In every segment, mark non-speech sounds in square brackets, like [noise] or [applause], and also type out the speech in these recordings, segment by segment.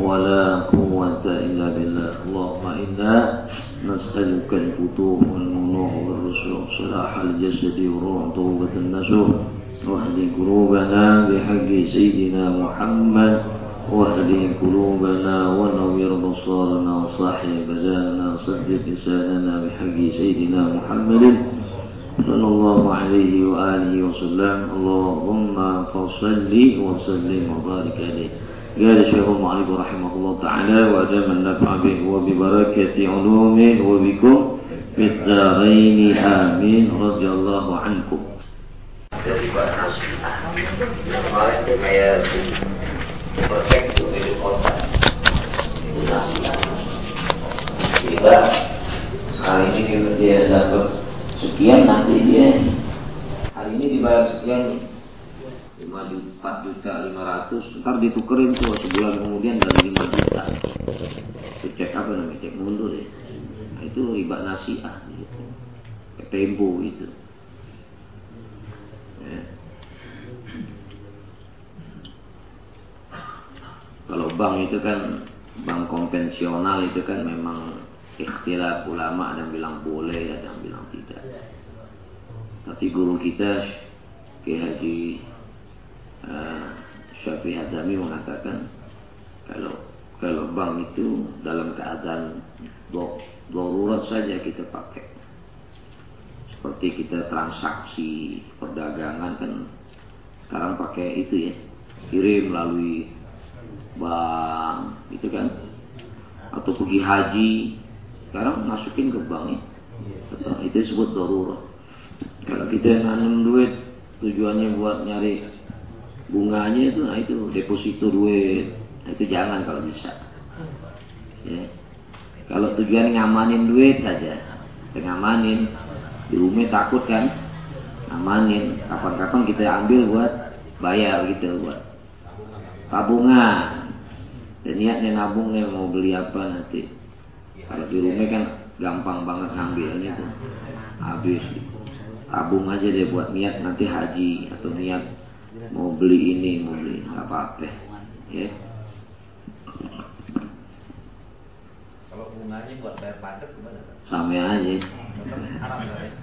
ولا قوة إلا بالله. اللهم إنا نسألك الفتوح والمنوح والرسوخ صلاح الجسد والروح توبة النسوح واهد قلوبنا بحق سيدنا محمد واهد قلوبنا ونوّر بصارنا وصاحب بزاننا صدق لساننا بحق سيدنا محمد صلى الله عليه وآله وسلم. اللهم فصل وسلم وبارك عليه. قال الشيخ المعلم رحمه الله تعالى وأدام النفع به وببركة علومه وبكم في الدارين آمين رضي الله عنكم Kita hari ini dia dapat sekian nanti dia hari ini dibayar sekian 5 4 juta 500 ntar ditukerin tuh sebulan kemudian dari 5 juta. Itu cek apa namanya? Cek mundur ya. Nah, itu riba nasiah gitu. tempo itu ya. kalau bank itu kan bank konvensional itu kan memang ikhtilaf ulama ada yang bilang boleh ada yang bilang tidak. Tapi guru kita Ki Haji uh, Syafi'i Hadami mengatakan kalau kalau bank itu dalam keadaan darurat saja kita pakai. Seperti kita transaksi perdagangan kan sekarang pakai itu ya kirim melalui bank itu kan? Atau pergi haji sekarang masukin ke bank ya. Itu disebut darurat. Kalau kita nanam duit tujuannya buat nyari bunganya itu nah itu deposito duit. Nah, itu jangan kalau bisa. Ya. kalau tujuan ngamanin duit saja. Ngamanin. Di rumah takut kan? Ngamanin. Kapan-kapan kita ambil buat bayar gitu buat tabungan. Dan niatnya nabung nih mau beli apa nanti. Kalau di rumah kan gampang banget ngambilnya tuh. Habis. Tabung aja deh buat niat nanti haji atau niat mau beli ini mau beli nggak apa-apa. Ya. Kalau bunganya buat bayar pajak gimana sama aja. Ya?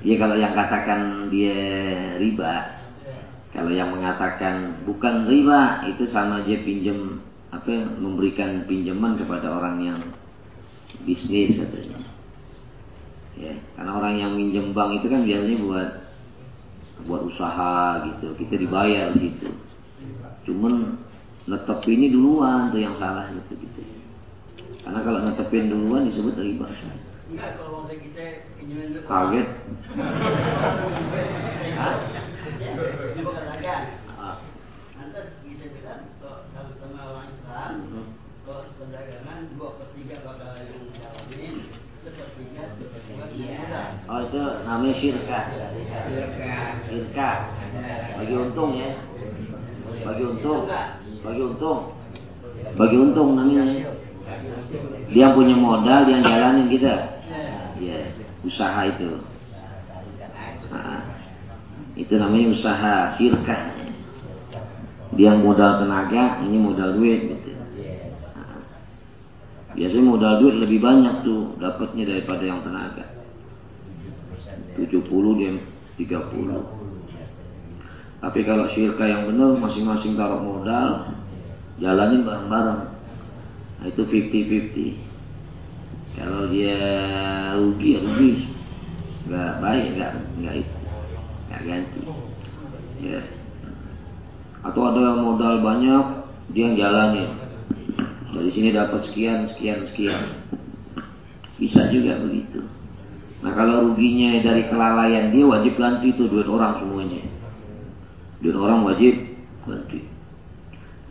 Iya kalau yang katakan dia riba kalau yang mengatakan bukan riba itu sama aja pinjam apa memberikan pinjaman kepada orang yang bisnis katanya. Ya karena orang yang minjem bank itu kan biasanya buat buat usaha gitu kita dibayar gitu cuman netep ini duluan tuh yang salah gitu gitu karena kalau netepin duluan disebut riba Enggak, kalau kita pinjaman dulu. kaget Hah? Ah. Lantas kita bilang, kalau sama-sama orang Islam, Hmm. kalau perdagangan dua per tiga bakal yang jalanin, sepertiga sepertiga yang oh itu namanya syirkah syirkah bagi untung ya. Bagi untung. Bagi untung. Bagi untung namanya dia punya modal dia jalanin kita. Ya usaha itu. Nah, itu namanya usaha sirkah dia modal tenaga ini modal duit gitu. Nah, biasanya modal duit lebih banyak tuh dapatnya daripada yang tenaga 70 dia 30 tapi kalau syirka yang benar masing-masing taruh modal jalanin bareng-bareng. Nah, itu 50-50 kalau dia rugi ya rugi. Nggak baik nggak nggak itu nggak ganti. Ya. Atau ada yang modal banyak dia yang jalanin. Dari sini dapat sekian sekian sekian. Bisa juga begitu nah kalau ruginya dari kelalaian dia wajib ganti itu duit orang semuanya duit orang wajib ganti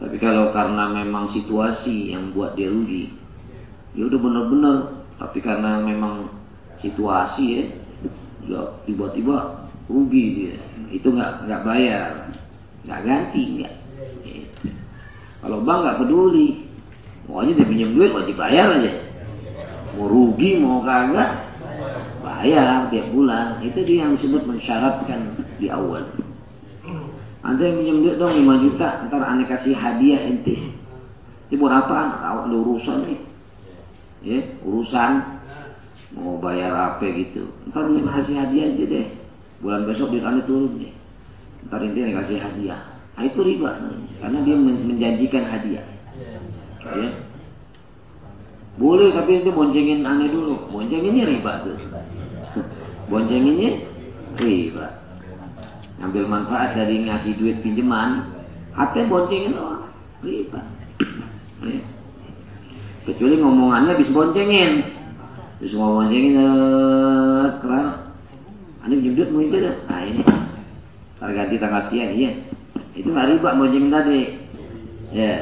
tapi kalau karena memang situasi yang buat dia rugi ya udah benar-benar Tapi karena memang situasi ya, ya tiba-tiba rugi dia. Itu nggak nggak bayar, nggak ganti nggak. Kalau bank nggak peduli, pokoknya dia pinjam duit wajib bayar aja. Mau rugi mau kagak, bayar tiap bulan. Itu dia yang disebut mensyaratkan di awal. Anda yang pinjam duit dong 5 juta, ntar aneh kasih hadiah ente. Ini buat apa? Tahu ada urusan nih. Ya, urusan mau bayar apa gitu. Ntar nih kasih hadiah aja deh. Bulan besok duit aneh turun deh. Ntar ente nih kasih hadiah. Nah itu riba, karena dia menjanjikan hadiah. Ya. Boleh tapi itu boncengin aneh dulu. Boncenginnya riba tuh. Boncenginnya riba ambil manfaat dari ngasih duit pinjaman, hati boncengin doang, riba. Ya. Kecuali ngomongannya bisa boncengin, bisa ngomong boncengin, eh, keren. Ini pinjam duit mau itu dah. Nah ini, ganti tanggal sekian, iya. Itu nggak riba boncengin tadi. Ya,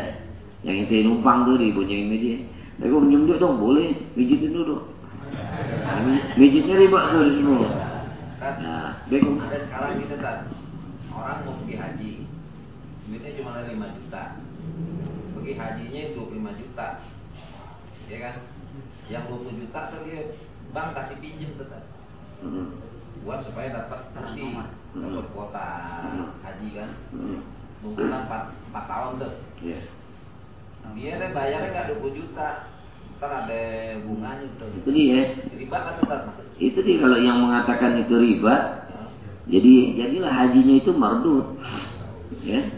yang itu numpang tuh di boncengin media. Tapi pinjam duit dong, boleh, pijitin dulu. Mijitnya riba tuh di semua. Nah, Bego. Ada sekarang gitu kan, orang mau pergi haji, duitnya cuma ada 5 juta, pergi hajinya 25 juta, ya kan? Yang 20 juta tuh dia bank kasih pinjem tuh kan, buat supaya dapat kursi, dapat kuota haji kan, nungguan 4, 4 tahun tuh. Yeah. Dia deh bayarnya nggak 20 juta, Ntar ada bunganya tuh. Itu dia. Riba kan. Itu dia kalau yang mengatakan itu riba. Jadi jadilah hajinya itu mardut. Ya.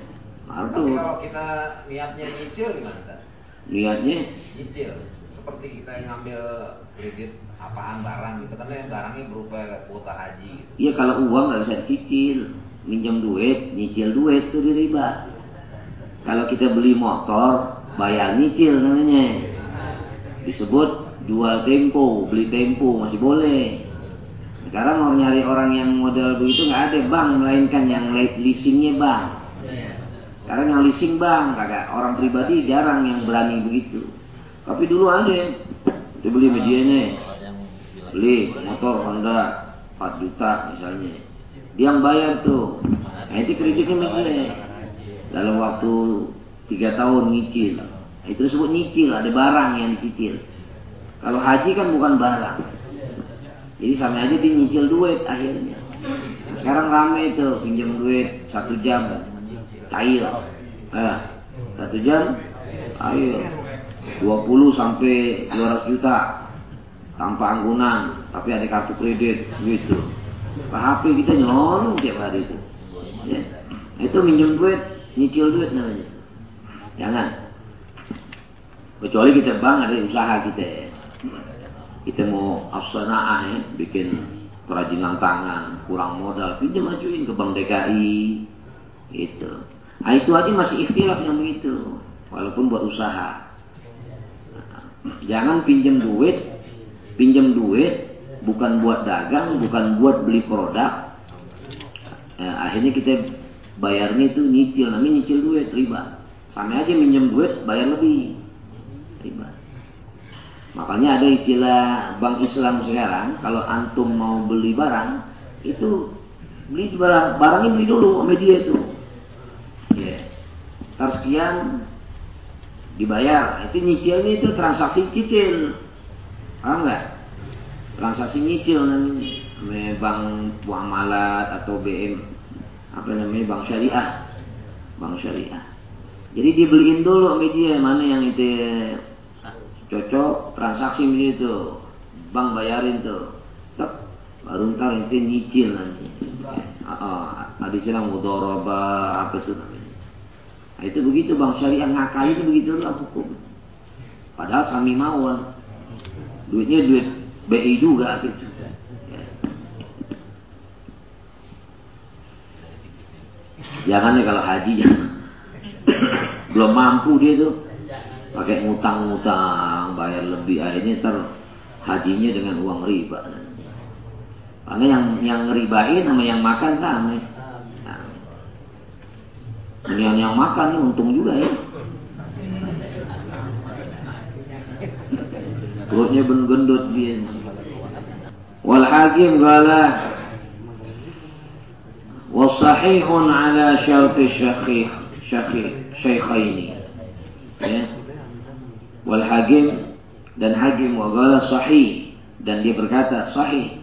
Mardut. Tapi kalau kita niatnya nyicil gimana kan? Niatnya nyicil. Seperti kita yang ngambil kredit apaan barang gitu kan yang barangnya berupa kuota haji gitu. Iya kalau uang nggak bisa dicicil. Minjam duit, nyicil duit itu di riba. Kalau kita beli motor, bayar nyicil namanya disebut jual tempo, beli tempo masih boleh. Sekarang mau nyari orang yang model begitu nggak ada bang, melainkan yang leasingnya bang. Sekarang yang leasing bang, kagak orang pribadi jarang yang berani begitu. Tapi dulu ada, kita beli medianya, beli motor Honda 4 juta misalnya. Dia yang bayar tuh, nah itu kreditnya media. Dalam waktu tiga tahun nyicil. Itu disebut nyicil, ada barang yang dicicil. Kalau haji kan bukan barang. Jadi sama aja dia nyicil duit akhirnya. Sekarang rame itu pinjam duit satu jam, cair. Eh, satu jam, ayo 20 sampai 200 juta tanpa anggunan, tapi ada kartu kredit gitu. Pak HP kita nyolong tiap hari itu. Ya. Itu minjem duit, nyicil duit namanya. Jangan. Kecuali kita bang ada usaha kita ya. Kita mau afsana'ah ya, bikin kerajinan tangan, kurang modal, pinjam ajuin ke Bank DKI. Gitu. Nah itu aja masih ikhtilaf yang begitu. Walaupun buat usaha. jangan pinjam duit, pinjam duit bukan buat dagang, bukan buat beli produk. Nah, akhirnya kita bayarnya itu nyicil, namanya nyicil duit, riba. Sama aja minjem duit, bayar lebih riba. Makanya ada istilah bank Islam sekarang, kalau antum mau beli barang, itu beli barang, barangnya beli dulu sama dia itu. Ya. Yeah. Tersekian dibayar. Itu nyicilnya itu transaksi cicil. Ah enggak? Transaksi nyicil namanya. Bank muamalat atau BM apa namanya bank syariah. Bank syariah. Jadi dibeliin dulu media mana yang itu cocok transaksi begitu bank bayarin tuh. Tek, baru ntar itu nyicil nanti. Uh, ada istilah mudoroba apa itu namanya. Nah, itu begitu bang syariah ngakali itu begitu lah hukum. Padahal sami mawon duitnya duit BI juga gitu ya. jangan ya kalau haji jangan. Belum mampu dia tuh pakai ngutang-ngutang bayar lebih. Akhirnya ter hajinya dengan uang riba. Karena yang yang ribain sama yang makan sama. Nah, yang yang makan ini untung juga ya. Perutnya gendut dia. Wal hakim gala wasahihun ala syarti syakhi syakhi syaikhaini ya wal hakim dan hakim wa sahih dan dia berkata sahih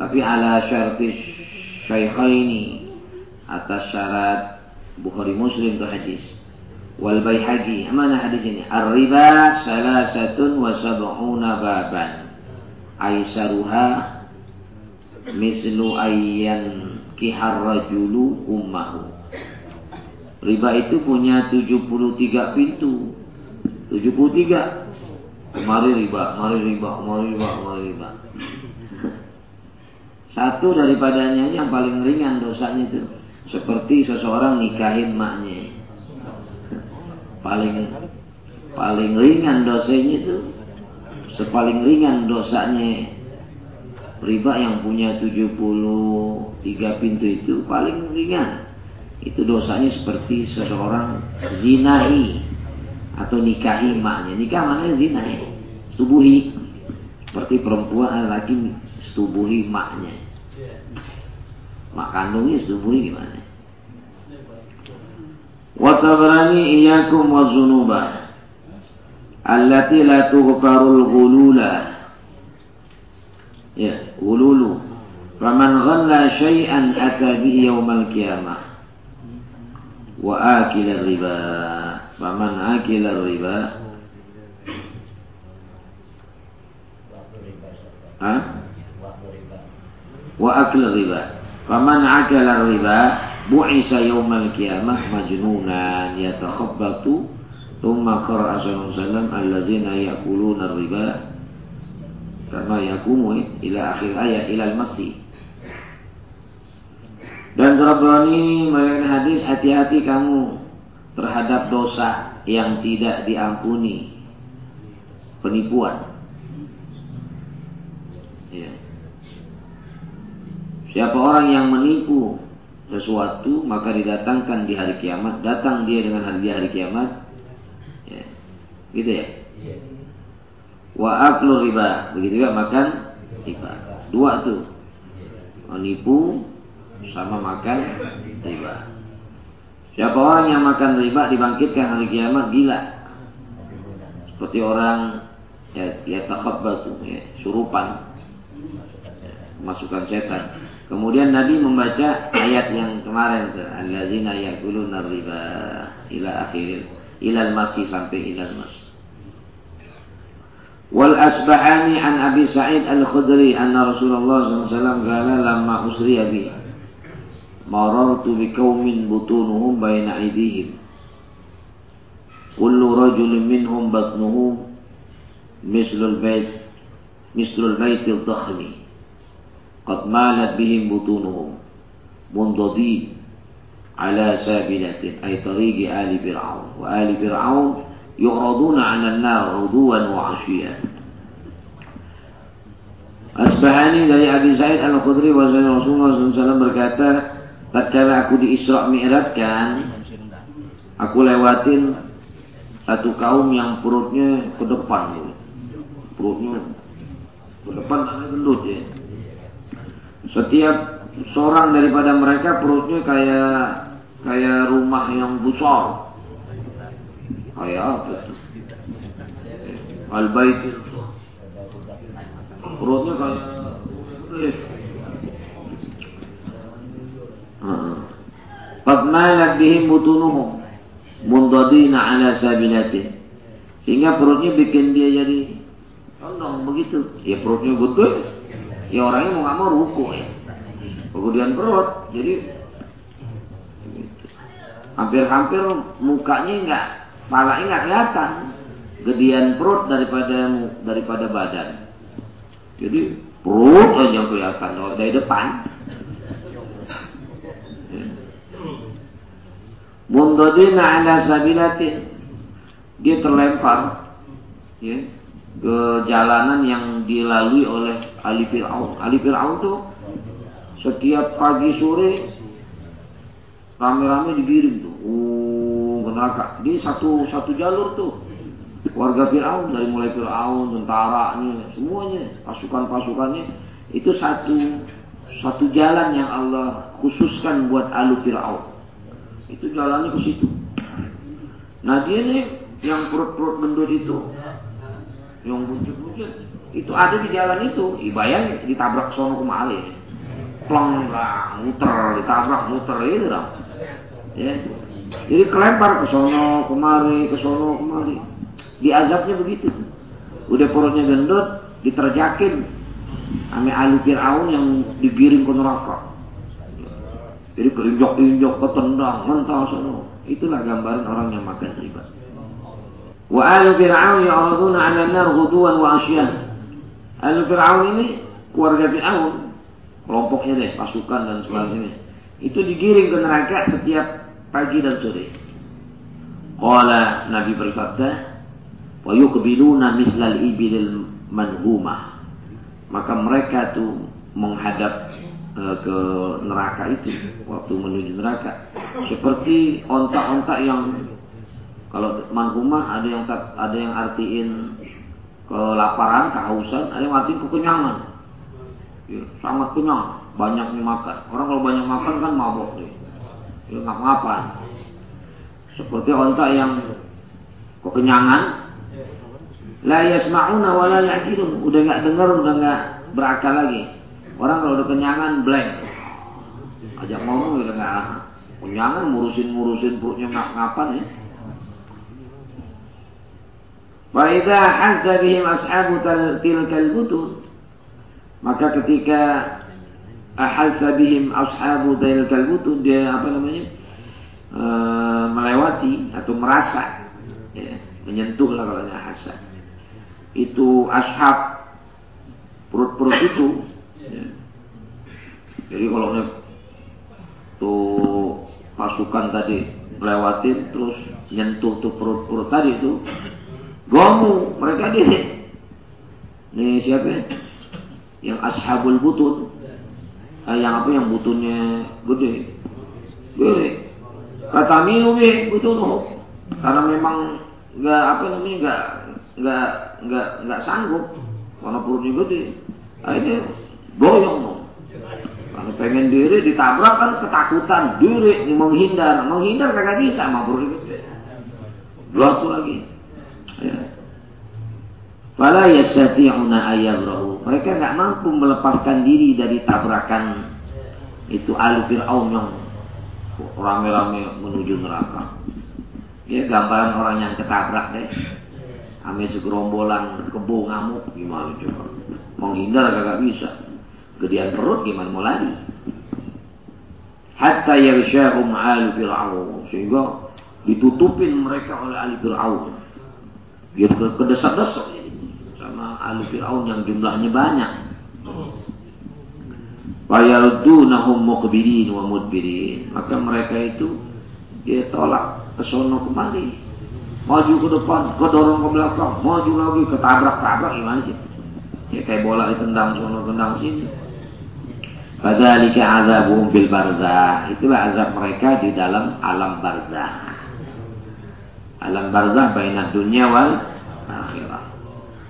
tapi ala syarti syaikhaini atas syarat Bukhari Muslim itu hadis wal baihaqi mana hadis ini ar-riba salasatun wa sab'una baban aisaruha mislu ayyan kihar rajulu ummahu. Riba itu punya 73 pintu. 73. Mari riba, mari riba, mari riba, mari riba. Satu daripadanya yang paling ringan dosanya itu. Seperti seseorang nikahin maknya. Paling paling ringan dosanya itu. Sepaling ringan dosanya riba yang punya 73 pintu itu paling ringan. Itu dosanya seperti seseorang zinai atau nikahi maknya. Nikah maknanya zina ya. Setubuhi. Seperti perempuan lagi setubuhi maknya. Mak kandungnya setubuhi gimana? Watabrani iyakum wa zunuba allati la tughfarul ghulula ya ululu faman ghalla syai'an ata bihi yaumal qiyamah wa akila riba faman akila riba. Ha wa akila riba. Faman akala riba bu'isa yaumal qiyamah majnunan yatakhabbatu thumma qara'a alaihi wasallam allazina ya'kuluna riba. Karena yakumu ila akhir ayat ilal masih. Dan Rabbani melihat hadis hati-hati kamu terhadap dosa yang tidak diampuni. Penipuan. Ya. Siapa orang yang menipu sesuatu maka didatangkan di hari kiamat, datang dia dengan hari hari kiamat. Ya. Gitu ya? Iya wa aklu riba begitu juga makan riba dua tuh menipu sama makan riba siapa orang yang makan riba dibangkitkan hari kiamat gila. Seperti orang ya, ya takhabbatu ya, surupan. Ya, masukan setan. Kemudian Nabi membaca ayat yang kemarin allazina yakuluna riba ila akhir ilal masih sampai ilal masih. Wal Asbahani an Abi Sa'id Al-Khudri anna Rasulullah SAW qala lamma usriya bi مررت بقوم بطونهم بين أيديهم. كل رجل منهم بطنه مثل البيت مثل البيت الضخم. قد مالت بهم بطونهم. منضدين على سابلة أي طريق آل فرعون. وآل فرعون يعرضون على النار غدوا وعشيا. Asbahani dari Abi Said Al-Khudri bahwasanya Rasulullah SAW berkata, tatkala aku di Isra Mi'rajkan, aku lewatin satu kaum yang perutnya ke depan. Perutnya ke depan ada gendut ya. Setiap seorang daripada mereka perutnya kayak kayak rumah yang besar kayak apa tuh al bait perutnya kayak Qad malat bihim butunuhum mundadina ala sabilatin. Sehingga perutnya bikin dia jadi condong begitu. Ya perutnya betul. Ya orangnya mau nggak mau ruku ya. Kemudian perut. Jadi hampir-hampir mukanya nggak Malah ingat kelihatan gedean perut daripada daripada badan. Jadi perut aja yang kelihatan dari depan. Mundodina ala sabilatin dia terlempar ya, ke jalanan yang dilalui oleh Ali Fir'aun. Ali Fir'aun tuh setiap pagi sore rame-rame digiring tuh. Uh, ke neraka. Di satu satu jalur tuh. Warga Fir'aun dari mulai Fir'aun, tentaranya, semuanya, pasukan-pasukannya itu satu satu jalan yang Allah khususkan buat alu Fir'aun. Itu jalannya ke situ. Nah dia nih yang perut-perut gendut itu, yang buncit-buncit, itu ada di jalan itu. Ibayang ditabrak sono kemari. Plong lah, muter, ditabrak muter itu dong. Ya. Jadi kelempar ke sono kemari, ke sono kemari. Di azabnya begitu. Udah perutnya gendut, diterjakin ame ahli Fir'aun yang digiring ke neraka. Jadi keinjak-injak, ketendang, mentah sono. Itulah gambaran orang yang makan riba. Wa ahli Fir'aun ya'raduna 'ala nar ghuduwan wa asyan. Ahli Fir'aun ini keluarga Fir'aun, kelompoknya deh, pasukan dan sebagainya. Itu digiring ke neraka setiap pagi dan sore. Qala Nabi bersabda, "Wa yuqbiluna mislal ibilil manhumah." maka mereka tuh menghadap ke neraka itu waktu menuju neraka seperti ontak-ontak yang kalau manhumah ada yang ada yang artiin kelaparan, kehausan, ada yang artiin kekenyangan. Ya, sangat kenyang, banyaknya makan. Orang kalau banyak makan kan mabok deh. Ya ngapa-ngapain. Seperti ontak yang kekenyangan, La yasma'una wa la ya'qilun. Udah nggak dengar, udah nggak berakal lagi. Orang kalau udah kenyangan blank. Ajak ngomong udah nggak kenyangan ngurusin-ngurusin perutnya ngap-ngapan ya. Wa idza hazza bihim ashabu tilkal butun maka ketika ahazza bihim ashabu tilkal butun dia apa namanya? E, melewati atau merasa ya, menyentuh lah kalau hasad itu ashab perut-perut itu ya. jadi kalau tuh pasukan tadi melewatin terus nyentuh tuh perut-perut tadi itu gomu mereka diri nih siapa ya? yang ashabul butun. Eh, yang apa yang butunnya gede? Gede. Kata minum butun karena memang nggak apa namanya nggak nggak nggak nggak sanggup. Karena perutnya gede. Akhirnya boyong kalau pengen diri ditabrak kan ketakutan diri menghindar menghindar kagak bisa sama perutnya gede tuh lagi ya. Fala yastati'una ayabrahu. Mereka nggak mampu melepaskan diri dari tabrakan itu al Fir'aun yang rame-rame menuju neraka. Ya gambaran orang yang ketabrak deh. Ame segerombolan kebo ngamuk gimana coba. Menghindar kagak bisa. Gedean perut gimana mau lari. Hatta yarsyahum al fir'aun. Sehingga ditutupin mereka oleh al fir'aun. Dia ke kedesak-desak sama al fir'aun yang jumlahnya banyak. Fayardunahum muqbilin wa mudbirin. Maka mereka itu dia tolak ke sono kembali maju ke depan, ke dorong ke belakang, maju lagi, ketabrak-tabrak gimana sih? Ya kayak bola ditendang sono tendang sini. Fadzalika azabuhum bil barzah. Itulah azab mereka di dalam alam barzah. Alam barzah bainad dunya wal akhirah.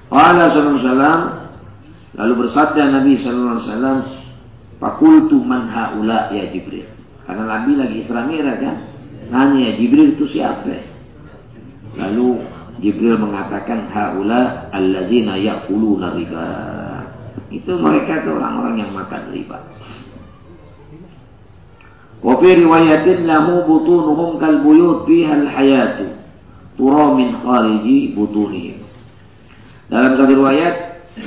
Qala sallallahu lalu bersabda Nabi sallallahu alaihi wasallam, "Fakultu man haula ya Jibril." Karena Nabi lagi Isra Mi'raj kan. Nanya ya Jibril itu siapa? Lalu Jibril mengatakan haula alladzina ya'kuluna riba. Itu mereka itu orang-orang yang makan riba. Wa fi riwayatin lahu butunuhum kal buyut fiha al hayatu tura min khariji butunihim. Dalam satu riwayat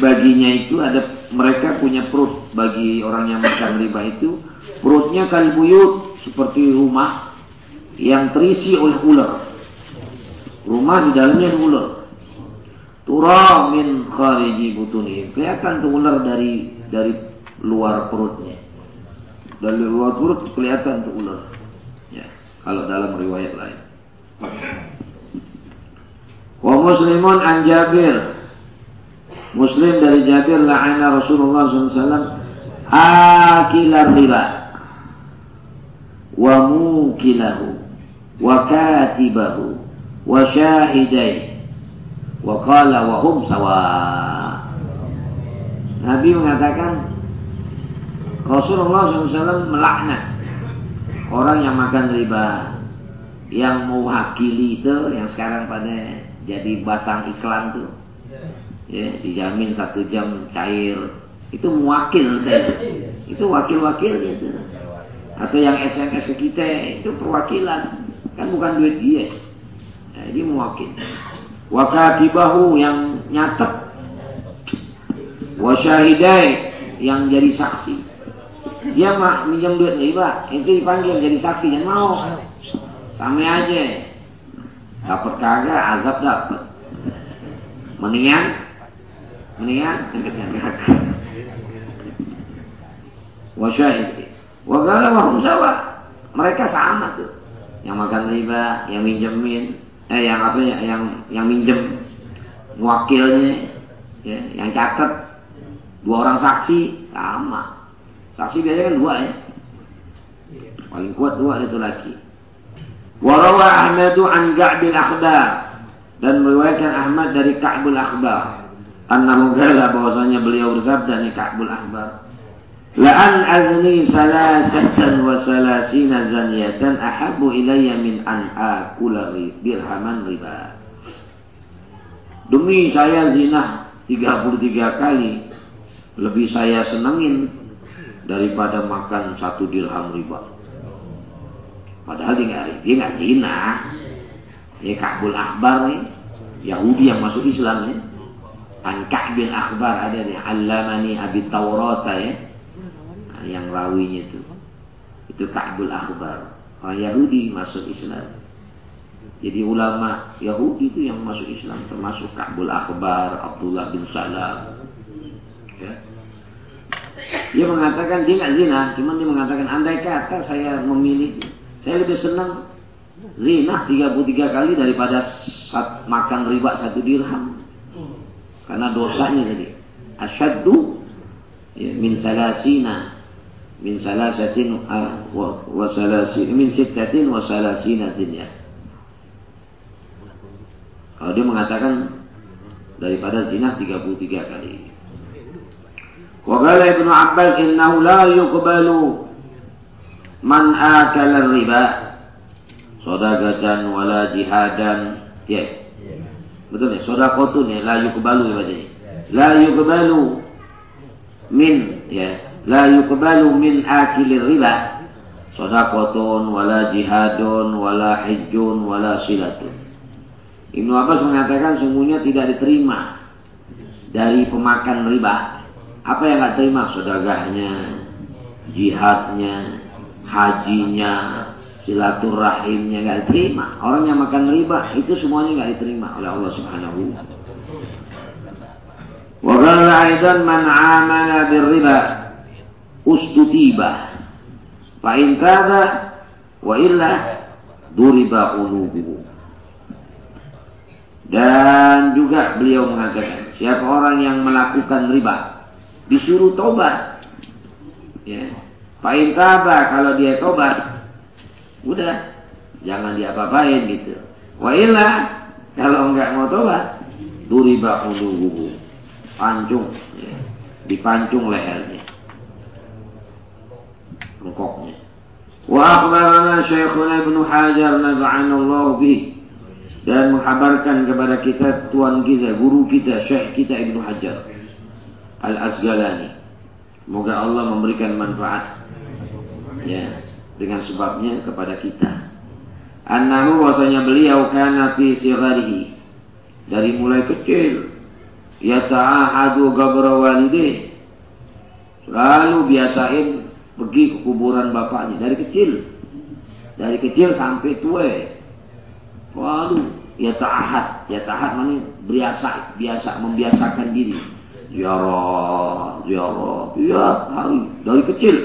baginya itu ada mereka punya perut bagi orang yang makan riba itu perutnya kal buyut seperti rumah yang terisi oleh ular Rumah di dalamnya ada ular. Tura min khariji butuni. Kelihatan tuh ular dari dari luar perutnya. Dari luar perut kelihatan tuh ular. Ya, kalau dalam riwayat lain. Wa muslimun an Jabir. Muslim dari Jabir la'ana Rasulullah SAW akilar riba wa mukilahu wa katibahu wa syahidai Wa qala wa hum sawa. Nabi mengatakan Rasulullah SAW melaknat orang yang makan riba, yang mewakili itu, yang sekarang pada jadi batang iklan tuh, ya dijamin satu jam cair, itu mewakil deh. itu wakil-wakilnya itu, atau yang SMS kita itu perwakilan, kan bukan duit dia, nah, dia mewakil. Wakatibahu yang nyatet, wasyahidai yang jadi saksi dia mak minjam duit riba, itu dipanggil jadi saksi dan mau. Sama aja. Dapat kagak, azab dapat. Mendingan, mendingan yang kagak. [laughs] Wasyahid. Wagala wahum sawa. Mereka sama tuh. Yang makan riba, yang minjemin, eh yang apa ya, yang yang minjem wakilnya, ya, yang catat dua orang saksi sama Saksi biasanya kan dua ya. Paling kuat dua itu laki. Warawa Ahmadu an Ka'bil Akhbar dan meriwayatkan Ahmad dari Ka'bul Akhbar. Annahu qala bahwasanya beliau bersabda ni Ka'bul Akhbar. La'an azni salasatan wa salasina zaniyatan ahabu ilayya min an akula dirhaman riba. Demi saya zina 33 kali lebih saya senengin daripada makan satu dirham riba. Padahal dia nggak dia zina. Ya Ka'bul Akbar nih, Yahudi yang masuk Islam ya. An Ka'bil Akbar ada nih, Allamani Abi Taurat ya. Nah, yang rawinya itu. Itu Ka'bul Akbar. Orang Yahudi masuk Islam. Jadi ulama Yahudi itu yang masuk Islam termasuk Ka'bul Akbar, Abdullah bin Salam. Ya. Dia mengatakan dia nggak zina, cuma dia mengatakan andai kata saya memilih, saya lebih senang zina 33 kali daripada saat makan riba satu dirham. Karena dosanya tadi. Asyaddu ya, min salasina min salasatin wa salasin min sittatin wa salasinatin ya. Kalau dia mengatakan daripada zina 33 kali. Waqala Ibnu Abbas innahu la yuqbalu man akala riba sodagatan wala jihadan ya. Betul ya, sodakotun ya, la yuqbalu ya. La yuqbalu min ya la yukbalu min akilir riba. Sodakotun wala jihadun wala hijjun wala silatun. Ibnu Abbas mengatakan sungguhnya tidak diterima dari pemakan riba. Apa yang nggak terima? Sodagahnya, jihadnya, hajinya, silaturahimnya nggak diterima. Orang yang makan riba itu semuanya nggak diterima oleh Allah Subhanahu wa qala aidan man amala birriba ustutiba fa in kada wa illa duriba ulubuhu dan juga beliau mengatakan siapa orang yang melakukan riba disuruh tobat. Ya. Fa'in taba kalau dia tobat, udah jangan diapa-apain gitu. Wa illa kalau enggak mau tobat, duriba uluhu. Pancung, ya. dipancung lehernya. Rukoknya. Wa akhbarana Syekhuna Ibnu Hajar nafa'anallahu bih dan menghabarkan kepada kita tuan kita, guru kita, syekh kita Ibnu Hajar Al-Asgalani. Semoga Allah memberikan manfaat ya dengan sebabnya kepada kita. Annahu wasanya beliau kana fi sigharihi dari mulai kecil ya ta'ahadu gabra walidih selalu biasain pergi ke kuburan bapaknya. Dari kecil. Dari kecil sampai tua. Lalu ya ta'ahad. Ya ta'ahad mana biasa biasa membiasakan diri. Ziarah, ziarah, ya hari dari kecil.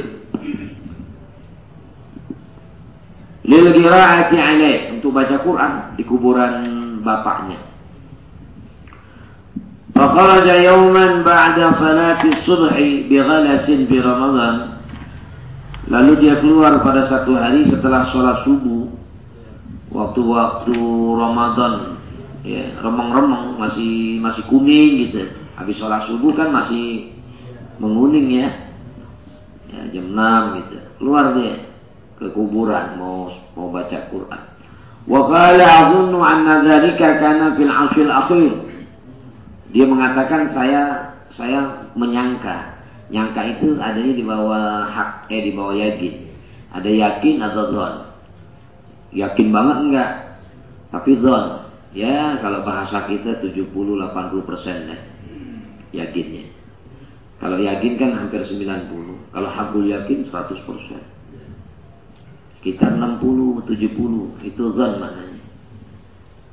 Lil qiraati alaih. Untuk baca Quran di kuburan bapaknya. Fakharaja yawman ba'da salati subhi bi ghalasin fi Ramadan. Lalu dia keluar pada satu hari setelah sholat subuh. Waktu-waktu Ramadan. Ya remeng-remeng masih masih kuning gitu. Habis sholat subuh kan masih menguning ya. Ya jam 6 gitu. Keluar dia ke kuburan mau mau baca Quran. Wa qala azunnu anna dzalika kana fil akhir. Dia mengatakan saya saya menyangka nyangka itu adanya di bawah hak eh di bawah yakin. Ada yakin atau zon? Yakin banget enggak? Tapi zon. Ya kalau bahasa kita 70-80 persen deh yakinnya. Kalau yakin kan hampir 90 kalau hakul yakin 100 persen. Sekitar 60 70 itu zon maknanya.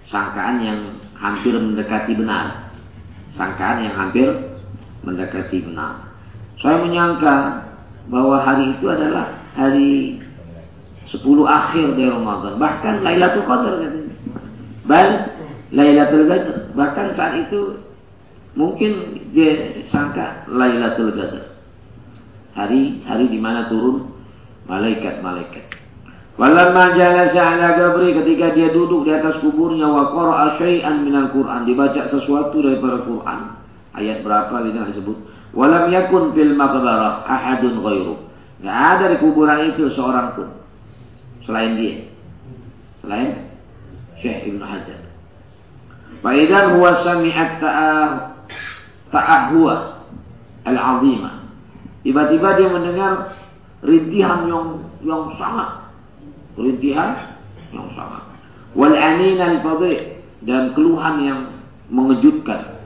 Sangkaan yang hampir mendekati benar. Sangkaan yang hampir mendekati benar saya menyangka bahwa hari itu adalah hari 10 akhir dari Ramadan. Bahkan Lailatul Qadar katanya. Bal Lailatul Qadar. Bahkan saat itu mungkin dia sangka Lailatul Qadar. Hari hari di mana turun? Malaikat-malaikat. Walamma jalasa ala gabri ketika dia duduk di atas kuburnya wa qara'a syai'an minal Qur'an. Dibaca sesuatu daripada Quran. Ayat berapa tidak disebut. Walam yakun fil maqbarah ahadun ghairu. Enggak ada di kuburan itu seorang pun selain dia. Selain Syekh Ibn Hajar. Fa idan huwa sami'at ta'ahwa al-'azimah. Tiba-tiba dia mendengar rintihan yang yang sangat rintihan yang sama. Wal anin al dan keluhan yang mengejutkan.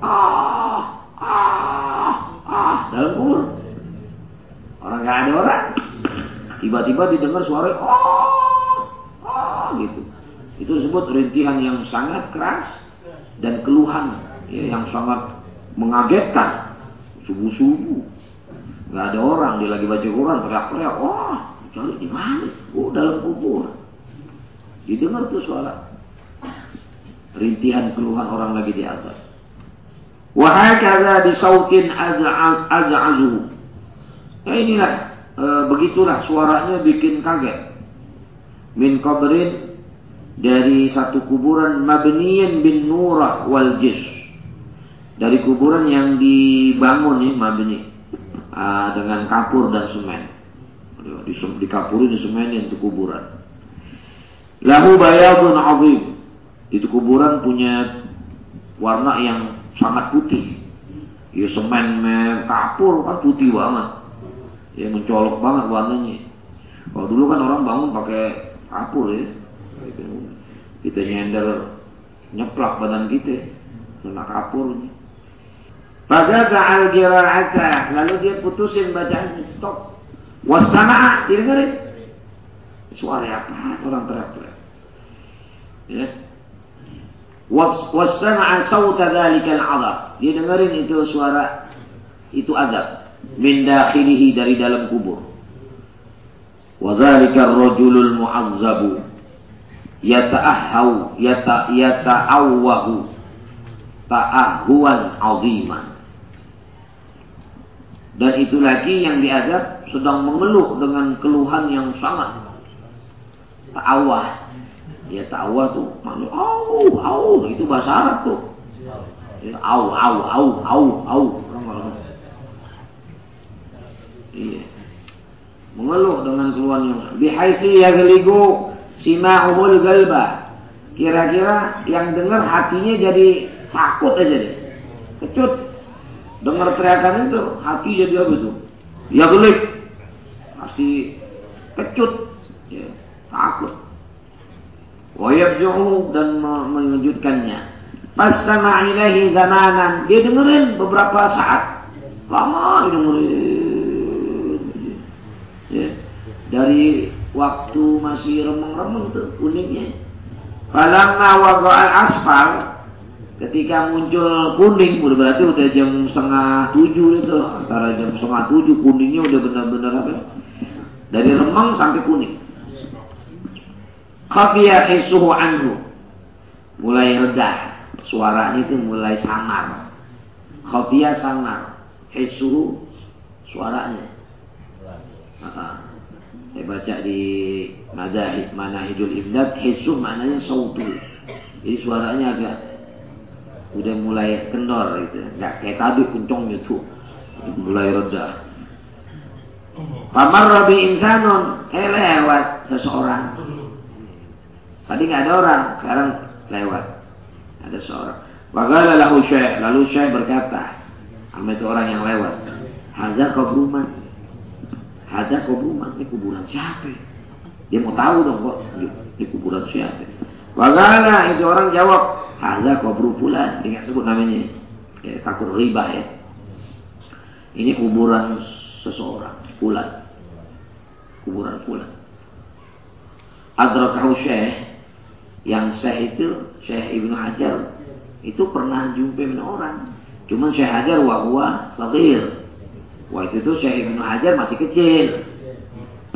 Ah, ah, ah dalam kubur. Orang nggak ada orang. Tiba-tiba didengar suara ah, ah gitu. Itu disebut rintihan yang sangat keras dan keluhan ya, yang sangat mengagetkan. Subuh-subuh. Nggak ada orang, dia lagi baca Quran, teriak-teriak. Wah, Cari di mana? Oh dalam kubur. Didengar tuh suara rintihan keluhan orang lagi di atas. Wahakala disautin az'azu. Nah inilah e, begitulah suaranya bikin kaget. Min kabrin dari satu kuburan mabniyan bin nurah wal jis. Dari kuburan yang dibangun nih mabni uh, dengan kapur dan semen dikapuri di semen itu kuburan. Lahu bayadun azim. Itu kuburan punya warna yang sangat putih. Ya semen kapur kan putih banget. Ya mencolok banget warnanya. Kalau dulu kan orang bangun pakai kapur ya. Kita nyender nyeplak badan kita kena kapur. Pada al lalu dia putusin bacaan stop Wasana didengerin. Suara apa? Orang teriak-teriak. Ya. Wasana sauta dzalikal adab. Dia dengerin itu suara itu azab min dakhilihi dari dalam kubur. Wa dzalika ar-rajulul mu'azzabu yata'ahhau yata yata'awwahu ta'ahhuan 'aziman. Dan itu lagi yang diazab sedang mengeluh dengan keluhan yang sangat ta'awah. Ya ta'awah tuh maknanya au au itu bahasa Arab tuh. Ya, au au au au au. Iya. Mengeluh dengan keluhan yang bihaisi yaghligu sima'umul galba. Kira-kira yang dengar hatinya jadi takut aja deh. Kecut. Dengar teriakan itu, hati jadi apa itu? Ya gelik pasti kecut, ya, takut. Wayabjuhu dan mengejutkannya. Fasama ilahi zamanan. Dia dengerin beberapa saat. Lama dia dengerin. Ya. Dari waktu masih remeng-remeng tuh kuningnya. Falamma waqa'al asfal ketika muncul kuning berarti udah jam setengah tujuh itu antara jam setengah tujuh kuningnya udah benar-benar apa dari remang sampai kuning. Khafiya hisuhu anhu. Mulai redah. Suaranya itu mulai samar. Khafiya samar. Hisuhu suaranya. Saya baca di Manahijul Imdad. Hisuh maknanya sautu. Jadi suaranya agak udah mulai kendor gitu. Nggak kayak tadi kencongnya tuh. Mulai rendah. Pamar Robi Insanun, eh lewat seseorang. Tadi nggak ada orang, sekarang lewat. Ada seorang. Wagala lahu syekh, lalu syekh berkata, itu orang yang lewat. Hazar kubruman. Hazar kubruman, ini kuburan siapa? Dia mau tahu dong kok, ini kuburan siapa? Wagala itu orang jawab, Hazar kubru fulan. Dia sebut namanya. Ya, takut riba ya. Ini kuburan seseorang, fulan. Kuburan fulan. Adrakahu syekh, yang syekh itu, syekh Ibnu Hajar, itu pernah jumpa dengan orang. Cuman Syekh Hajar wahwa sagir. Waktu itu Syekh Ibnu Hajar masih kecil.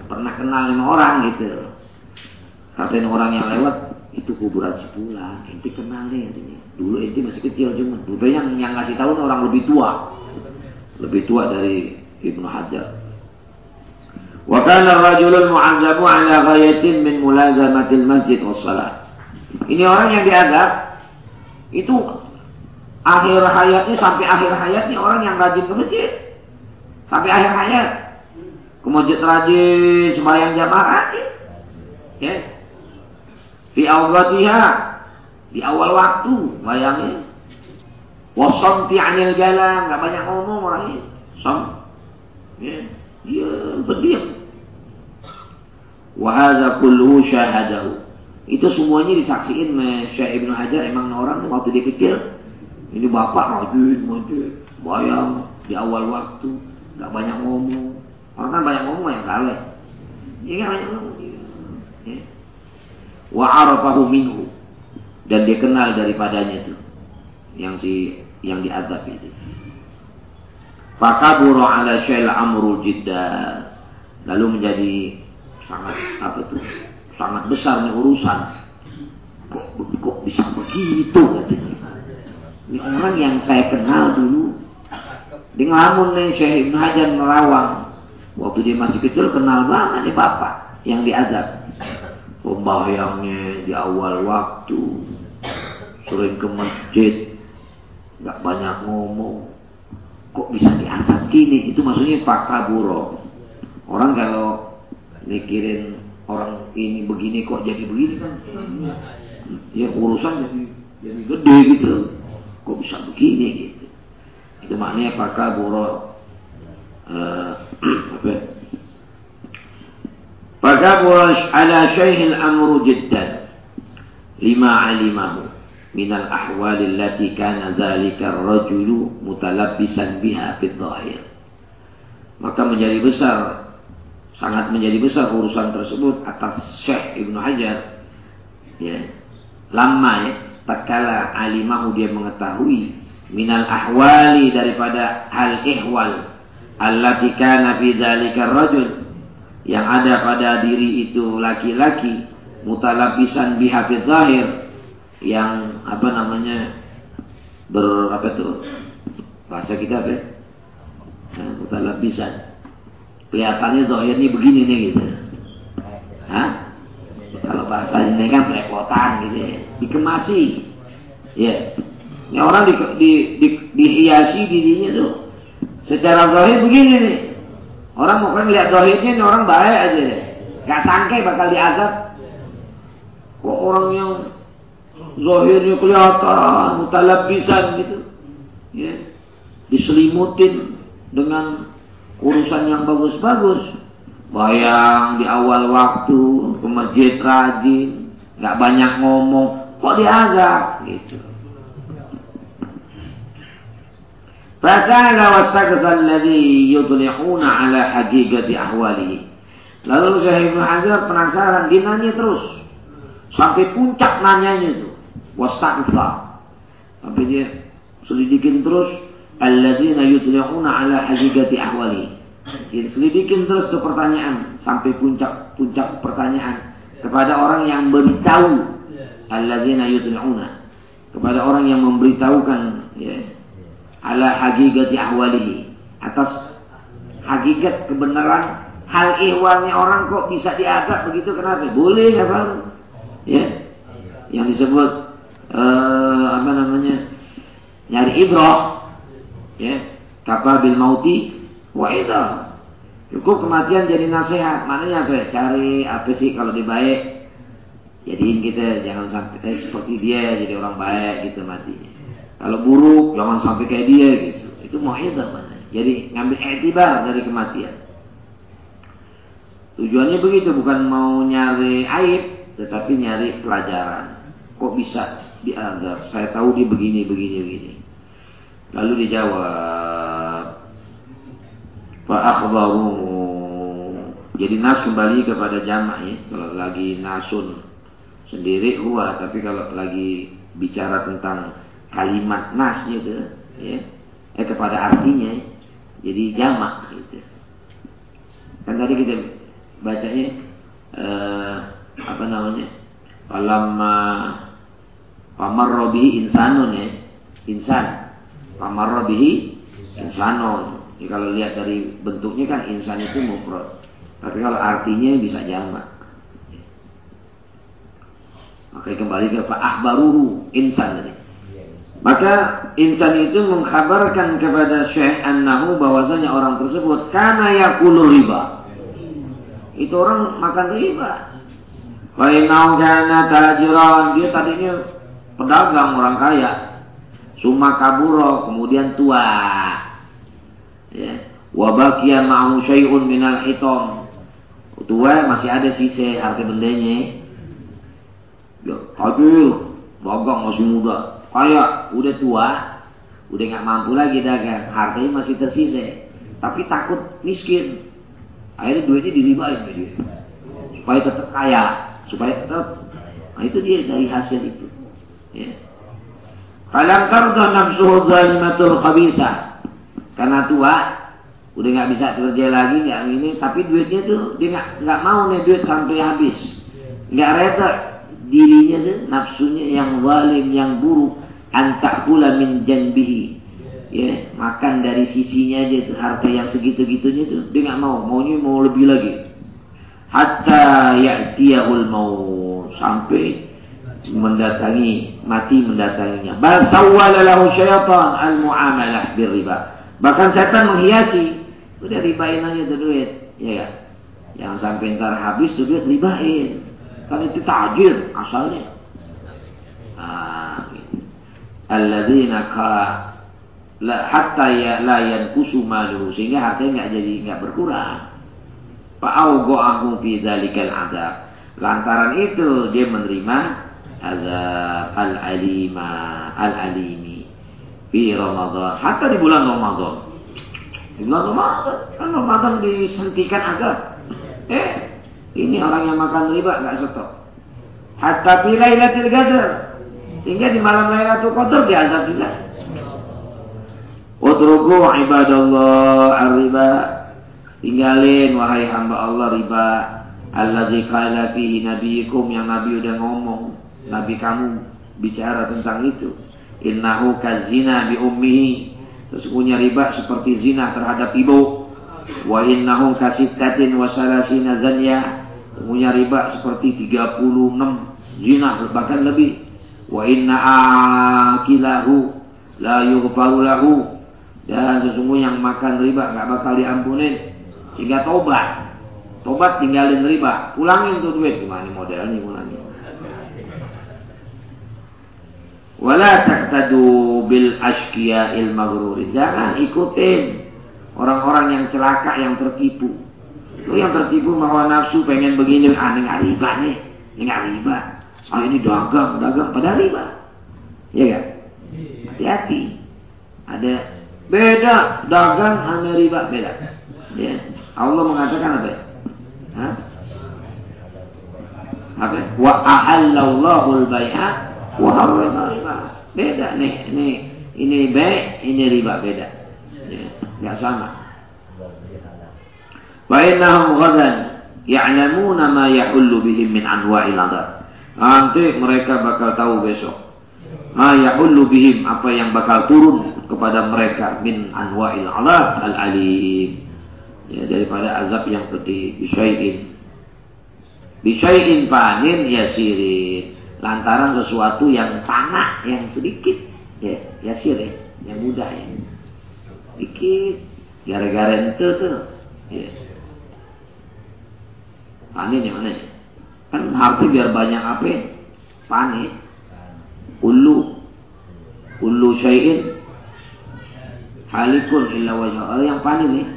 Pernah kenal orang gitu. Katain orang yang lewat, itu kuburan sepulang. Inti kenal nih intinya. Dulu inti masih kecil cuman. Dulu yang, yang ngasih tahu orang lebih tua. Lebih tua dari Ibnu Hajar. Wa kana ar-rajulul mu'azzabu ala ghayatin min mulazamatil masjid was salat. Ini orang yang diadab itu akhir hayatnya sampai akhir hayatnya orang yang rajin ke masjid. Sampai akhir hayat. Ke masjid rajin, sembahyang jamaah rajin. Ya. Di awatiha. Di awal waktu, bayangin. Wasamti anil jalan, nggak banyak ngomong orang ini. Sam. Ya. Dia berdiam. Wahada kulluhu syahadahu. Itu semuanya disaksiin oleh Syekh Ibnu Hajar emang orang waktu dia kecil. Ini bapak rajin, rajin, bayang di awal waktu, nggak banyak ngomong. Orang kan banyak ngomong yang kalah. Iya kan banyak ngomong. Ya. Wa arafahu minhu dan dia kenal daripadanya itu yang si yang diadab itu. Fakaburu ala syail amru jidda. Lalu menjadi sangat apa tuh sangat besar nih urusan. Kok, kok bisa begitu katanya. Ini orang yang saya kenal dulu. Di ngelamun nih Syekh Ibn Hajar merawang. Waktu dia masih kecil kenal banget nih bapak yang diadab. Pembahyangnya di awal waktu. Sering ke masjid. Gak banyak ngomong. Kok bisa diadab gini? Itu maksudnya Pak Kaburo. Orang kalau mikirin orang ini begini kok jadi begini kan ya urusan jadi jadi gede gitu kok bisa begini gitu itu maknanya apakah buro uh, [clears throat] apa? Fakabura ala syai'il amru jiddan. Lima alimahu. Min al-ahwal allati kana dhalika ar-rajulu mutalabbisan biha fi dhahir. Maka menjadi besar sangat menjadi besar urusan tersebut atas Syekh Ibnu Hajar. Ya. Lama ya tatkala alimahu dia mengetahui minal ahwali daripada hal ihwal allati kana fi dzalika rajul yang ada pada diri itu laki-laki mutalabisan biha zahir yang apa namanya ber apa tuh bahasa kita apa ya? Nah, mutalabisan kelihatannya zohirnya begini nih gitu. Hah? Kalau bahasa ini kan pelepotan gitu ya. Dikemasi. Ya. Yeah. Ini orang di, di, di, dihiasi dirinya tuh. Secara zohir begini nih. Orang mau lihat zohirnya ini orang baik aja deh. Gak sangke bakal diazab. Kok orang yang zohirnya kelihatan, mutalabisan gitu. Ya. Diselimutin dengan urusan yang bagus-bagus. Bayang di awal waktu ke masjid rajin, nggak banyak ngomong, kok diagak gitu. Fasala wastaqsa alladhi yudlihuna ala haqiqati ahwalihi. Lalu Syekh Ibnu Hajar penasaran, dia nanya terus. Sampai puncak nanyanya itu. Wastaqsa. Sampai dia selidikin terus alladzina yutlihuna ala haqiqati ahwali. Jadi selidikin terus ke pertanyaan sampai puncak puncak pertanyaan kepada orang yang beritahu alladzina yutlihuna kepada orang yang memberitahukan ya ala haqiqati ahwalihi. Atas hakikat kebenaran hal ihwalnya orang kok bisa diadab begitu kenapa? Boleh nggak ya? Yang disebut uh, apa namanya nyari ibrah ya kapal bil mauti wa cukup kematian jadi nasihat. Maknanya apa? Ya? cari apa sih kalau dia baik? Jadiin kita jangan sampai seperti dia jadi orang baik gitu matinya kalau buruk jangan sampai kayak dia gitu. Itu mau mana jadi ngambil etibar dari kematian. Tujuannya begitu bukan mau nyari aib tetapi nyari pelajaran. Kok bisa dianggap? Saya tahu dia begini begini begini. Lalu dijawab Pak akhbaru jadi nas kembali kepada jamak ya. Kalau lagi nasun sendiri huwa. Tapi kalau lagi bicara tentang kalimat nas gitu ya eh kepada artinya jadi jamak gitu. Kan tadi kita bacanya eh, apa namanya falamma pamar robi insanun ya insan. Pamar robi insanun. Ya, kalau lihat dari bentuknya kan insan itu mufrad. Tapi kalau artinya bisa jamak. Maka kembali ke Pak Ahbaruhu insan tadi maka insan itu mengkabarkan kepada Syekh An-Nahu bahwasanya orang tersebut karena yakulu riba. Itu orang makan riba. Fainau kana tajiran, dia tadinya pedagang orang kaya. Suma kaburo, kemudian tua. Ya. Wabakian ma'u syai'un minal hitam. Tua masih ada sisa harta bendanya. Ya, hadir, dagang masih muda Kayak udah tua, udah nggak mampu lagi dagang, harganya masih tersisa, tapi takut miskin. Akhirnya duitnya diribain dia. Supaya tetap kaya, supaya tetap. Nah itu dia dari hasil itu. Ya. Falam tarda nafsuhu zalimatul khabisa. Karena tua, udah nggak bisa kerja lagi, nggak ini, tapi duitnya tuh dia nggak nggak mau nih duit sampai habis, nggak reda dirinya tuh nafsunya yang zalim yang buruk. Antakula min janbihi. Ya makan dari sisinya aja tuh harta yang segitu gitunya tuh dia nggak mau. Maunya mau lebih lagi. Hatta ya'tiyahul mau sampai mendatangi mati mendatanginya. Bal syaitan al muamalah riba bahkan setan menghiasi. Udah ribain aja tuh duit. Ya yang sampai ntar habis tuh duit ribain kan itu tajir asalnya. Nah, gitu. Alladzina ka la hatta ya la yankusu maluhu sehingga hartanya nggak jadi nggak berkurang. Fa'augo aku fi dzalikal azab. Lantaran itu dia menerima azab al-alima al-alimi fi Ramadan. Hatta di bulan Ramadan. Di bulan Ramadan kan Ramadan disentikan azab. Eh, ini orang yang makan riba nggak stop. Hatta fi lailatul qadar. Sehingga di malam Lailatul Qadar diazab juga. Utruku ibadallah ar-riba. Tinggalin wahai hamba Allah riba. Alladzi qala fihi nabiyikum yang Nabi udah ngomong. Nabi kamu bicara tentang itu. Innahu kazina bi ummihi. Sesungguhnya riba seperti zina terhadap ibu. Wa innahu kasittatin wa salasina zanya. Punya riba seperti 36 zina bahkan lebih. Wa inna akilahu la yughfaru lahu. Dan sesungguhnya yang makan riba nggak bakal diampunin. Sehingga tobat tobat tinggalin riba. Pulangin tuh duit. Gimana modelnya pulangin wala taqtadu bil il maghruri. Jangan ikutin orang-orang yang celaka yang tertipu Lu yang tertipu bahwa nafsu pengen begini, ah ini riba nih, ini nggak riba. Ah ini dagang, dagang pada riba. Iya kan? Hati-hati. Ada beda dagang sama riba beda. Ya. Allah mengatakan apa? Hah? Apa? Wa ahallallahu al-bai'a wa harrama riba. Beda nih, ini ini baik, ini riba beda. Ya, nggak sama. Wa innahum ghadan ya'lamuna ma yahullu bihim min anwa'il adab. Nanti mereka bakal tahu besok. Ma yahullu bihim apa yang bakal turun kepada mereka min anwa'il adab al-alim. Ya, daripada azab yang pedih bisyai'in. Bisyai'in panin yasirin. lantaran sesuatu yang tanah yang sedikit ya yasir ya yang mudah ya sedikit gara-gara itu tuh ya. Panen yang mana kan harta biar banyak apa? Panen ulu. Ulu syai'in. Halikun illa wajah. Yang panen nih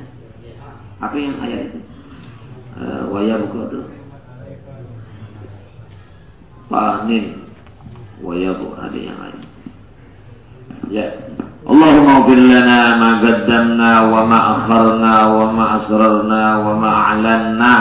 apa yang ayat itu? Uh, waya buka tuh panin wayabu ada yang lain. Ya Qaddamna wa ma akharna wa ma asrarna wa ma a'lanna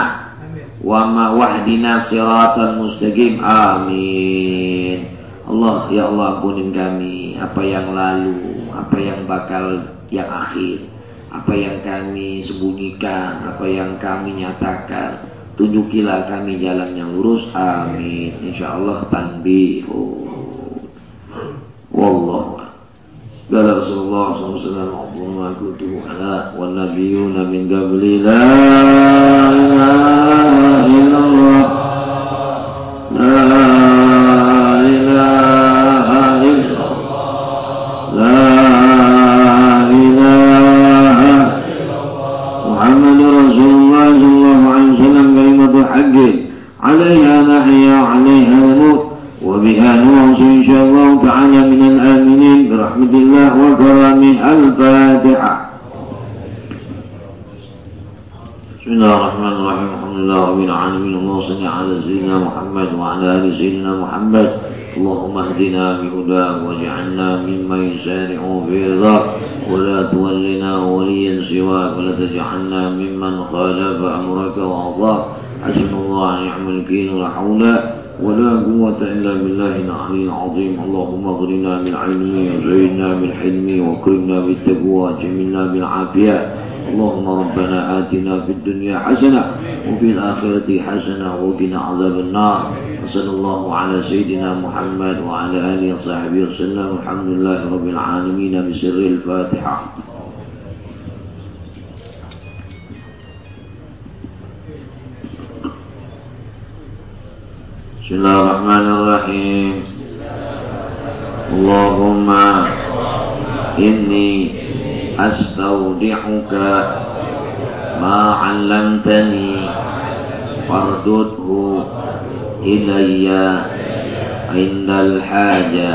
wa ma wahdina siratal mustaqim. Amin. Allah ya Allah ampunin kami apa yang lalu apa yang bakal yang akhir apa yang kami sembunyikan apa yang kami nyatakan. Tunjukilah kami jalan yang lurus. Amin. Insyaallah tanbihu wallahu قال رسول الله صلى الله عليه وسلم أفضل ما كنت أنا والنبيون من قبلي لا إله إلا الله. إن شاء الله تعالى من الآمنين برحمة الله وكرمه. الفاتحة. بسم الله الرحمن الرحيم. الحمد لله رب العالمين. اللهم صل على سيدنا محمد وعلى آل سيدنا محمد. اللهم اهدنا بهداك واجعلنا ممن يسارع في رضاك ولا تولنا وليا سواك. ولا تجعلنا ممن خالف أمرك وعصاك حسن الله نعم الوكيل. ولا حول ولا قوة إلا بالله العلي العظيم. اللهم اغرنا من علمي وزيدنا من حلمي وكرمنا بالتقوى جملنا بالعافية. اللهم ربنا آتنا في الدنيا حسنة وفي الآخرة حسنة وقنا عذاب النار. وصلى الله على سيدنا محمد وعلى آله وصحبه وسلم. الحمد لله رب العالمين. بسر الفاتحة. بسم الله الرحمن الرحيم اللهم إني أستودعك ما علمتني فاردده إلي عند الحاجة